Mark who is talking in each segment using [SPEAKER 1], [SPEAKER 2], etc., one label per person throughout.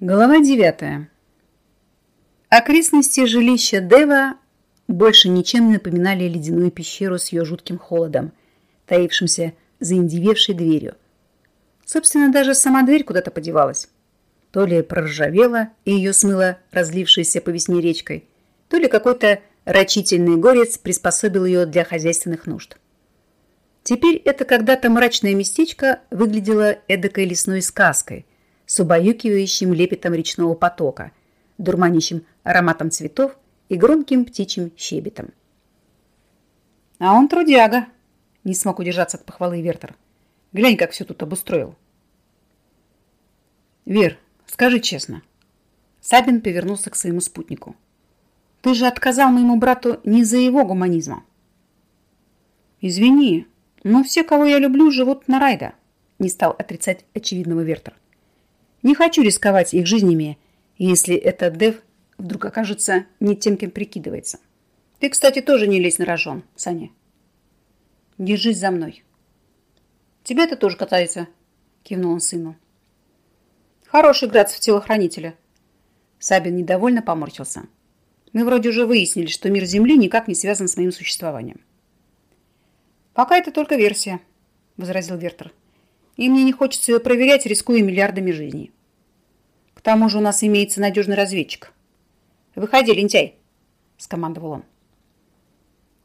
[SPEAKER 1] Глава 9. Окрестности жилища Дева больше ничем не напоминали ледяную пещеру с ее жутким холодом, таившимся за индивевшей дверью. Собственно, даже сама дверь куда-то подевалась. То ли проржавела и ее смыло разлившейся по весне речкой, то ли какой-то рачительный горец приспособил ее для хозяйственных нужд. Теперь это когда-то мрачное местечко выглядело эдакой лесной сказкой – с убаюкивающим лепетом речного потока, дурманящим ароматом цветов и громким птичьим щебетом. «А он трудяга!» – не смог удержаться от похвалы Вертер. «Глянь, как все тут обустроил!» «Вер, скажи честно». Сабин повернулся к своему спутнику. «Ты же отказал моему брату не за его гуманизма». «Извини, но все, кого я люблю, живут на Райда», – не стал отрицать очевидного Вертер. Не хочу рисковать их жизнями, если этот Дев вдруг окажется не тем, кем прикидывается. Ты, кстати, тоже не лезь на рожон, Саня. Держись за мной. Тебя-то тоже катается, кивнул он сыну. Хороший град в телохранителя. Сабин недовольно поморщился. Мы вроде уже выяснили, что мир Земли никак не связан с моим существованием. Пока это только версия, возразил Вертер и мне не хочется ее проверять, рискуя миллиардами жизней. К тому же у нас имеется надежный разведчик. «Выходи, лентяй!» – скомандовал он.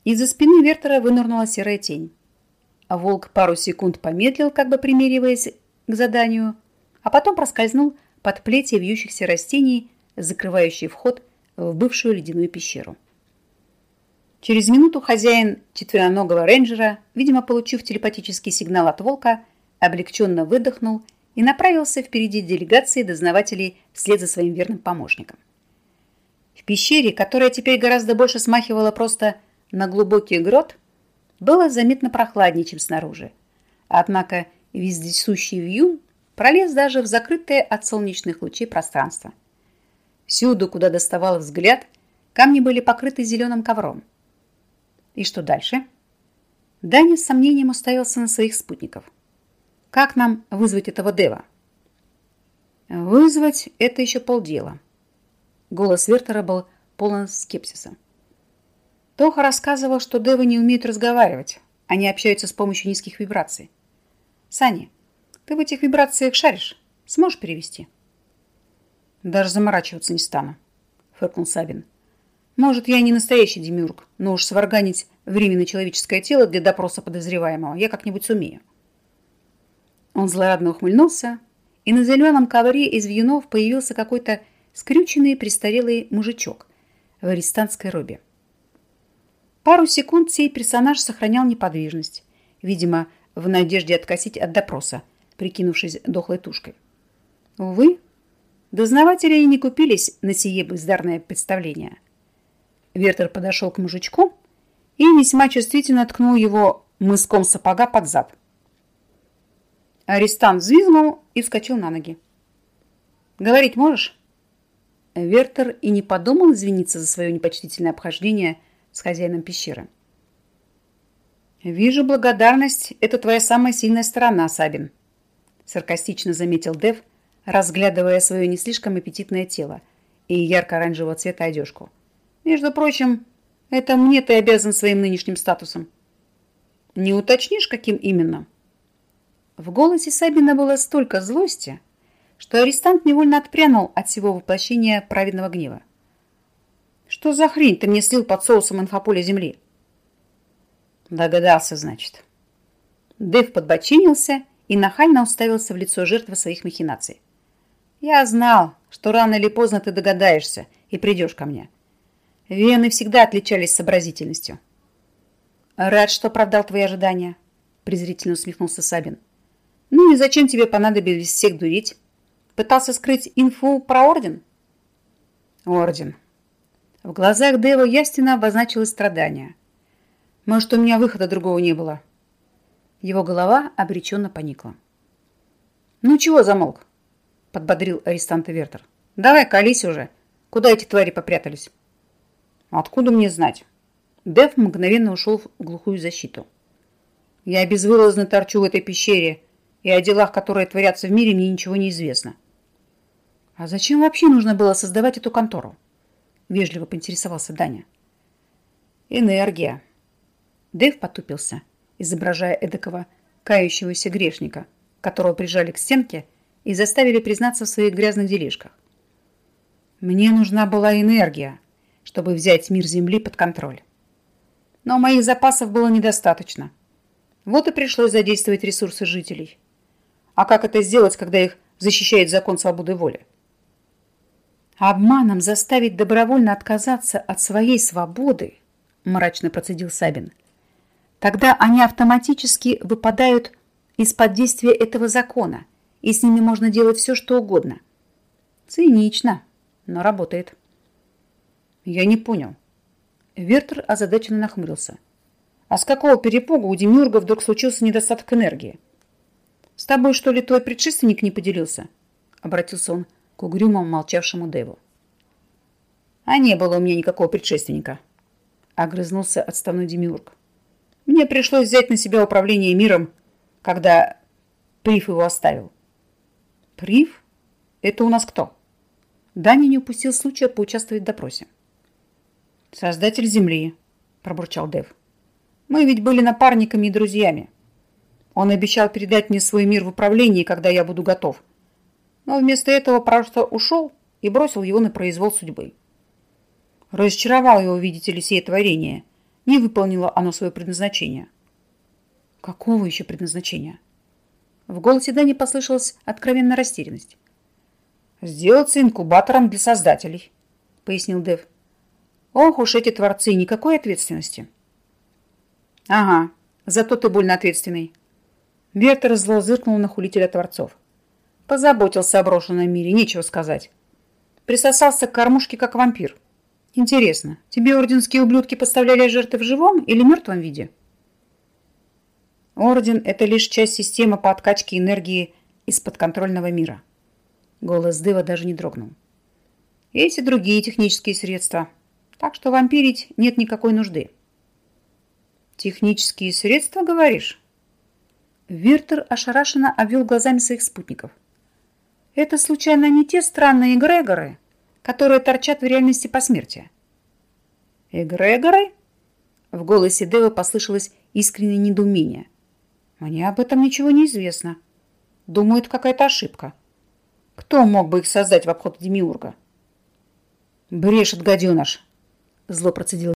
[SPEAKER 1] Из-за спины Вертера вынырнула серая тень. А волк пару секунд помедлил, как бы примериваясь к заданию, а потом проскользнул под плетье вьющихся растений, закрывающие вход в бывшую ледяную пещеру. Через минуту хозяин четвероногого рейнджера, видимо, получив телепатический сигнал от волка, облегченно выдохнул и направился впереди делегации дознавателей вслед за своим верным помощником. В пещере, которая теперь гораздо больше смахивала просто на глубокий грот, было заметно прохладнее, чем снаружи. Однако вездесущий вьюн пролез даже в закрытое от солнечных лучей пространство. Всюду, куда доставал взгляд, камни были покрыты зеленым ковром. И что дальше? Даня с сомнением уставился на своих спутников. Как нам вызвать этого Дева? Вызвать – это еще полдела. Голос Вертера был полон скепсиса. Тоха рассказывал, что Девы не умеют разговаривать. Они общаются с помощью низких вибраций. Саня, ты в этих вибрациях шаришь? Сможешь перевести? Даже заморачиваться не стану, фыркнул Сабин. Может, я не настоящий демиург, но уж сварганить временно человеческое тело для допроса подозреваемого я как-нибудь сумею. Он злорадно ухмыльнулся, и на зеленом ковре из вьюнов появился какой-то скрюченный престарелый мужичок в арестантской робе. Пару секунд сей персонаж сохранял неподвижность, видимо, в надежде откосить от допроса, прикинувшись дохлой тушкой. Увы, дознаватели и не купились на сие бездарное представление. Вертер подошел к мужичку и весьма чувствительно ткнул его мыском сапога под зад – Арестант взвизгнул и вскочил на ноги. «Говорить можешь?» Вертер и не подумал извиниться за свое непочтительное обхождение с хозяином пещеры. «Вижу, благодарность – это твоя самая сильная сторона, Сабин», саркастично заметил Дев, разглядывая свое не слишком аппетитное тело и ярко-оранжевого цвета одежку. «Между прочим, это мне ты обязан своим нынешним статусом». «Не уточнишь, каким именно?» В голосе Сабина было столько злости, что арестант невольно отпрянул от всего воплощения праведного гнева. «Что за хрень ты мне слил под соусом инфополя земли?» Догадался, значит. Дэв подбочинился и нахально уставился в лицо жертвы своих махинаций. «Я знал, что рано или поздно ты догадаешься и придешь ко мне. Вены всегда отличались сообразительностью». «Рад, что оправдал твои ожидания», презрительно усмехнулся Сабин. Ну и зачем тебе понадобилось всех дурить? Пытался скрыть инфу про орден? Орден. В глазах Дэва ясно обозначилось страдание. Может, у меня выхода другого не было. Его голова обреченно поникла. «Ну чего замолк?» – подбодрил арестанта Вертер. «Давай, колись уже. Куда эти твари попрятались?» «Откуда мне знать?» Дэв мгновенно ушел в глухую защиту. «Я безвылазно торчу в этой пещере и о делах, которые творятся в мире, мне ничего не известно. А зачем вообще нужно было создавать эту контору? Вежливо поинтересовался Даня. Энергия. Дэйв потупился, изображая эдакого кающегося грешника, которого прижали к стенке и заставили признаться в своих грязных делишках. Мне нужна была энергия, чтобы взять мир Земли под контроль. Но моих запасов было недостаточно. Вот и пришлось задействовать ресурсы жителей. А как это сделать, когда их защищает закон свободы воли? Обманом заставить добровольно отказаться от своей свободы, мрачно процедил Сабин. Тогда они автоматически выпадают из-под действия этого закона, и с ними можно делать все, что угодно. Цинично, но работает. Я не понял. Вертер озадаченно нахмурился. А с какого перепуга у Демиурга вдруг случился недостаток энергии? С тобой, что ли, твой предшественник не поделился? Обратился он к угрюмому молчавшему Дэву. А не было у меня никакого предшественника. Огрызнулся отставной Демиург. Мне пришлось взять на себя управление миром, когда Прив его оставил. Прив? Это у нас кто? Даня не упустил случая поучаствовать в допросе. «Создатель Земли», – пробурчал Дев. «Мы ведь были напарниками и друзьями. Он обещал передать мне свой мир в управлении, когда я буду готов. Но вместо этого просто ушел и бросил его на произвол судьбы. Разочаровал его, видите ли, сие творение. Не выполнило оно свое предназначение». «Какого еще предназначения?» В голосе Дани послышалась откровенная растерянность. «Сделаться инкубатором для создателей», — пояснил Дев. Ох уж эти творцы, никакой ответственности. Ага, зато ты больно ответственный. Вертер зло зыркнул на хулителя творцов. Позаботился о брошенном мире, нечего сказать. Присосался к кормушке, как вампир. Интересно, тебе орденские ублюдки поставляли жертвы в живом или мертвом виде? Орден – это лишь часть системы по откачке энергии из подконтрольного мира. Голос Дыва даже не дрогнул. Эти другие технические средства – так что вампирить нет никакой нужды. Технические средства, говоришь? Виртер ошарашенно обвел глазами своих спутников. Это случайно не те странные эгрегоры, которые торчат в реальности посмертия? Эгрегоры? В голосе Девы послышалось искреннее недоумение. Мне об этом ничего не известно. Думаю, это какая-то ошибка. Кто мог бы их создать в обход Демиурга? Брешет гаденыш, Зло процедил.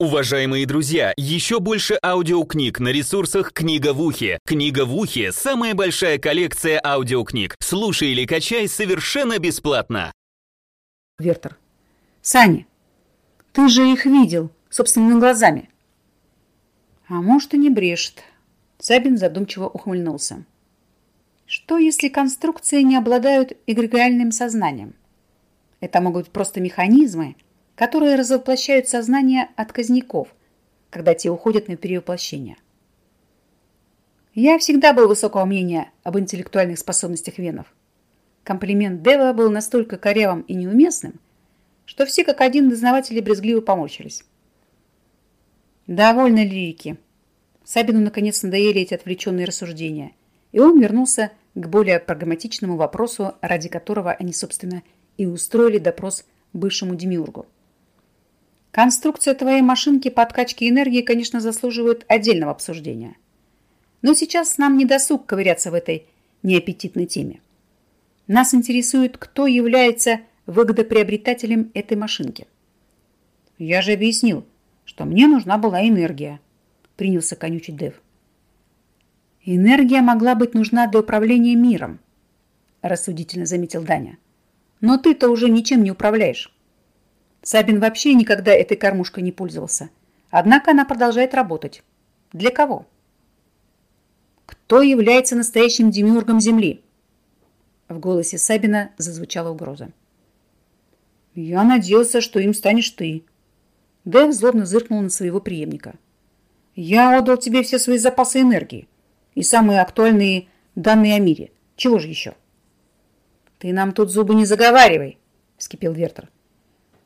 [SPEAKER 2] Уважаемые друзья, еще больше аудиокниг на ресурсах «Книга в ухе». «Книга в ухе» — самая большая коллекция аудиокниг. Слушай или качай совершенно бесплатно.
[SPEAKER 1] Вертер. Саня, ты же их видел собственными глазами. А может, и не брешет. Сабин задумчиво ухмыльнулся. Что, если конструкции не обладают эгрегориальным сознанием? Это могут быть просто механизмы, которые развоплощают сознание отказников, когда те уходят на перевоплощение. Я всегда был высокого мнения об интеллектуальных способностях венов. Комплимент Дева был настолько корявым и неуместным, что все как один дознаватели брезгливо поморщились. Довольно лирики. Сабину наконец надоели эти отвлеченные рассуждения, и он вернулся к более прагматичному вопросу, ради которого они, собственно, и устроили допрос бывшему демиургу. Конструкция твоей машинки по откачке энергии, конечно, заслуживает отдельного обсуждения. Но сейчас нам не досуг ковыряться в этой неаппетитной теме. Нас интересует, кто является выгодоприобретателем этой машинки. Я же объяснил, что мне нужна была энергия, принялся конючить Дев. Энергия могла быть нужна для управления миром, рассудительно заметил Даня. Но ты-то уже ничем не управляешь. Сабин вообще никогда этой кормушкой не пользовался. Однако она продолжает работать. Для кого? Кто является настоящим демиургом Земли? В голосе Сабина зазвучала угроза. Я надеялся, что им станешь ты. Дэв злобно зыркнул на своего преемника. Я отдал тебе все свои запасы энергии и самые актуальные данные о мире. Чего же еще? Ты нам тут зубы не заговаривай, вскипел Вертер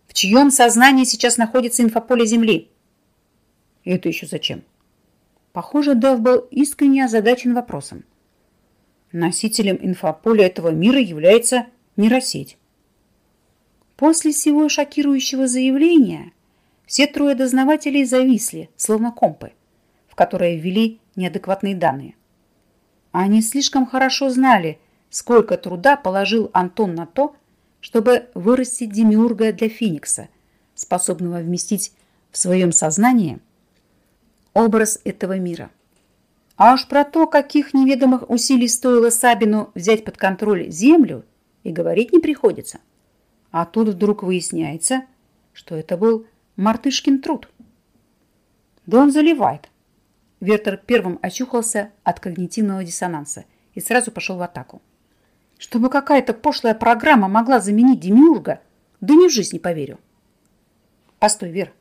[SPEAKER 1] в чьем сознании сейчас находится инфополе Земли. это еще зачем? Похоже, Дэв был искренне озадачен вопросом. Носителем инфополя этого мира является нейросеть. После всего шокирующего заявления все трое дознавателей зависли, словно компы, в которые ввели неадекватные данные. Они слишком хорошо знали, сколько труда положил Антон на то, чтобы вырастить демиурга для Феникса, способного вместить в своем сознании образ этого мира. А уж про то, каких неведомых усилий стоило Сабину взять под контроль землю, и говорить не приходится. А тут вдруг выясняется, что это был мартышкин труд. Да он заливает. Вертер первым очухался от когнитивного диссонанса и сразу пошел в атаку. Чтобы какая-то пошлая программа могла заменить Демиурга, да ни в жизнь не поверю. Постой, Вер,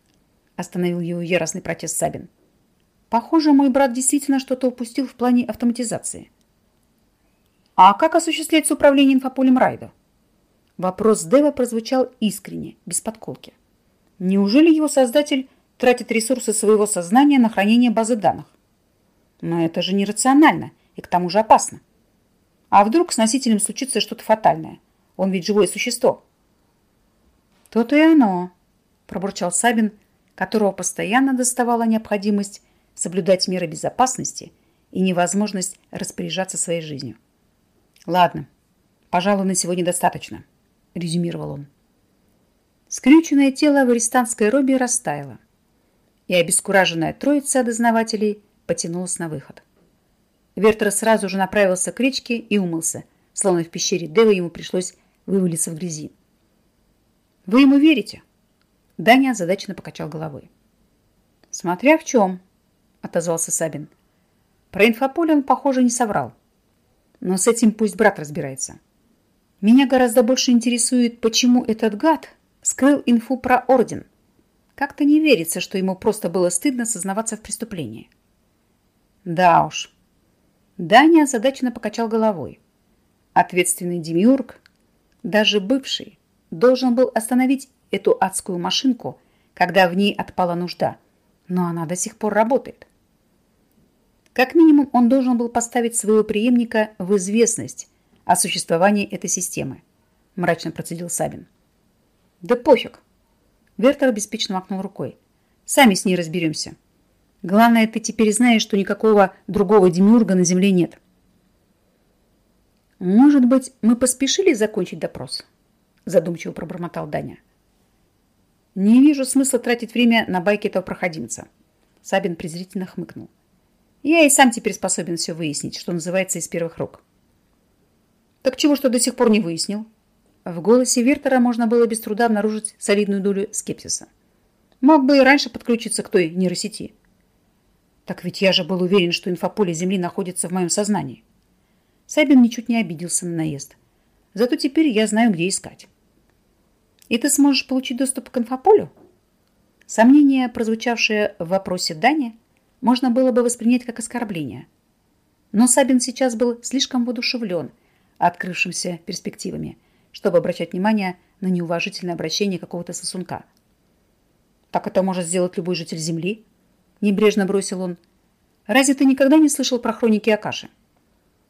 [SPEAKER 1] остановил его яростный протест Сабин. Похоже, мой брат действительно что-то упустил в плане автоматизации. А как осуществляется управление инфополем Райда? Вопрос Дева прозвучал искренне, без подколки. Неужели его создатель тратит ресурсы своего сознания на хранение базы данных? Но это же нерационально и к тому же опасно. А вдруг с носителем случится что-то фатальное? Он ведь живое существо. То-то и оно, пробурчал Сабин, которого постоянно доставала необходимость соблюдать меры безопасности и невозможность распоряжаться своей жизнью. Ладно, пожалуй, на сегодня достаточно резюмировал он. Скрюченное тело в арестантской робе растаяло, и обескураженная троица дознавателей потянулась на выход. Вертер сразу же направился к речке и умылся, словно в пещере Дева ему пришлось вывалиться в грязи. «Вы ему верите?» Даня озадаченно покачал головой. «Смотря в чем», — отозвался Сабин. «Про инфополе он, похоже, не соврал. Но с этим пусть брат разбирается. Меня гораздо больше интересует, почему этот гад скрыл инфу про орден. Как-то не верится, что ему просто было стыдно сознаваться в преступлении. Да уж. Даня озадаченно покачал головой. Ответственный демиург, даже бывший, должен был остановить эту адскую машинку, когда в ней отпала нужда. Но она до сих пор работает. Как минимум, он должен был поставить своего преемника в известность о существовании этой системы, мрачно процедил Сабин. Да пофиг. Вертер беспечно махнул рукой. Сами с ней разберемся. Главное, ты теперь знаешь, что никакого другого демиурга на земле нет. Может быть, мы поспешили закончить допрос? Задумчиво пробормотал Даня. Не вижу смысла тратить время на байки этого проходимца. Сабин презрительно хмыкнул. Я и сам теперь способен все выяснить, что называется из первых рук. Так чего что до сих пор не выяснил? В голосе Вертера можно было без труда обнаружить солидную долю скепсиса. Мог бы и раньше подключиться к той нейросети. Так ведь я же был уверен, что инфополе Земли находится в моем сознании. Сайбин ничуть не обиделся на наезд. Зато теперь я знаю, где искать. И ты сможешь получить доступ к инфополю? Сомнение, прозвучавшее в вопросе Дани, можно было бы воспринять как оскорбление. Но Сабин сейчас был слишком воодушевлен – открывшимся перспективами, чтобы обращать внимание на неуважительное обращение какого-то сосунка. «Так это может сделать любой житель Земли?» Небрежно бросил он. «Разве ты никогда не слышал про хроники Акаши?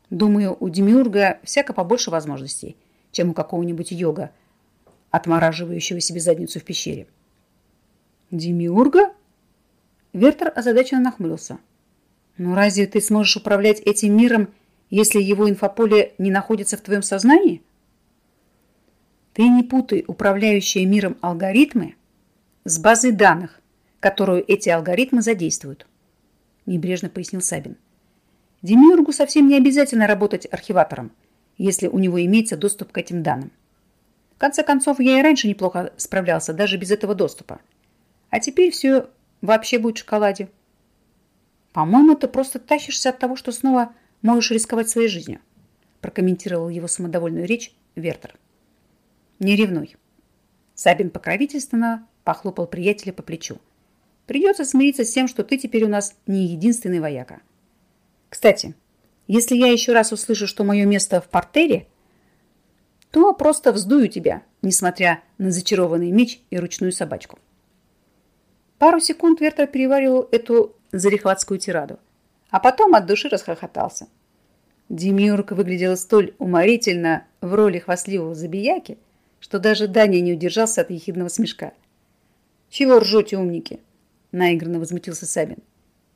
[SPEAKER 1] Думаю, у Демиурга всяко побольше возможностей, чем у какого-нибудь йога, отмораживающего себе задницу в пещере». «Демиурга?» Вертер озадаченно нахмурился. «Ну разве ты сможешь управлять этим миром если его инфополе не находится в твоем сознании? Ты не путай управляющие миром алгоритмы с базой данных, которую эти алгоритмы задействуют, небрежно пояснил Сабин. Демиургу совсем не обязательно работать архиватором, если у него имеется доступ к этим данным. В конце концов, я и раньше неплохо справлялся, даже без этого доступа. А теперь все вообще будет в шоколаде. По-моему, ты просто тащишься от того, что снова Можешь рисковать своей жизнью, прокомментировал его самодовольную речь Вертер. Не ревнуй. Сабин покровительственно похлопал приятеля по плечу. Придется смириться с тем, что ты теперь у нас не единственный вояка. Кстати, если я еще раз услышу, что мое место в портере, то просто вздую тебя, несмотря на зачарованный меч и ручную собачку. Пару секунд Вертер переваривал эту зарихватскую тираду а потом от души расхохотался. Демиург выглядел столь уморительно в роли хвастливого забияки, что даже Даня не удержался от ехидного смешка. «Чего ржете, умники?» – наигранно возмутился Сабин.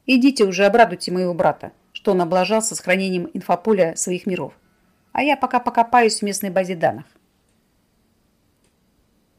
[SPEAKER 1] «Идите уже обрадуйте моего брата, что он облажался с хранением инфополя своих миров. А я пока покопаюсь в местной базе данных».